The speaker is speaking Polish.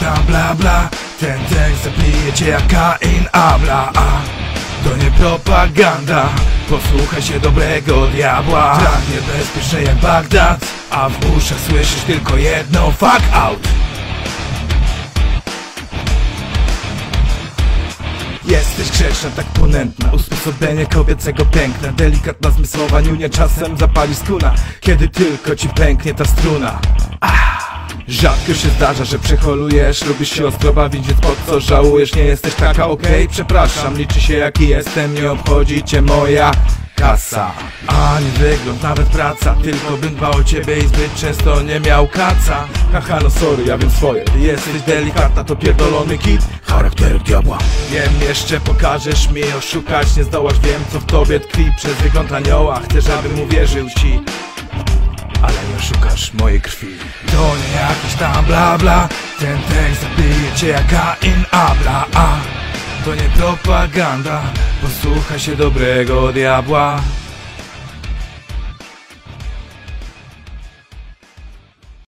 tam bla bla. Ten tekst zabije cię jak Kain Abla a. To nie propaganda. Posłuchaj się dobrego diabła. Tak niebezpieczne jak Bagdad A w uszach słyszysz tylko jedno Fuck out. Jesteś grzeczna, tak ponętna. Usposobienie kobiecego piękna. Delikatna zmysłowa niunia czasem zapali skuna Kiedy tylko ci pęknie ta struna. Ah. Rzadko się zdarza, że przeholujesz Lubisz się ostro więc po co żałujesz? Nie jesteś taka okej? Przepraszam, liczy się jaki jestem Nie obchodzi cię moja kasa. A nie wygląd, nawet praca Tylko bym dbał o ciebie i zbyt często nie miał kaca. Haha, no sorry, ja wiem swoje. Ty jesteś delikatna, to pierdolony kit. Charakter diabła. Wiem, jeszcze pokażesz mi oszukać Nie zdołasz, wiem co w tobie tkwi Przez wygląd anioła. Chcę, żebym uwierzył ci szukasz mojej krwi. To nie jakiś tam bla bla. Ten tekst zabije cię jak Kain Abla a. To nie propaganda. Posłuchaj się dobrego diabła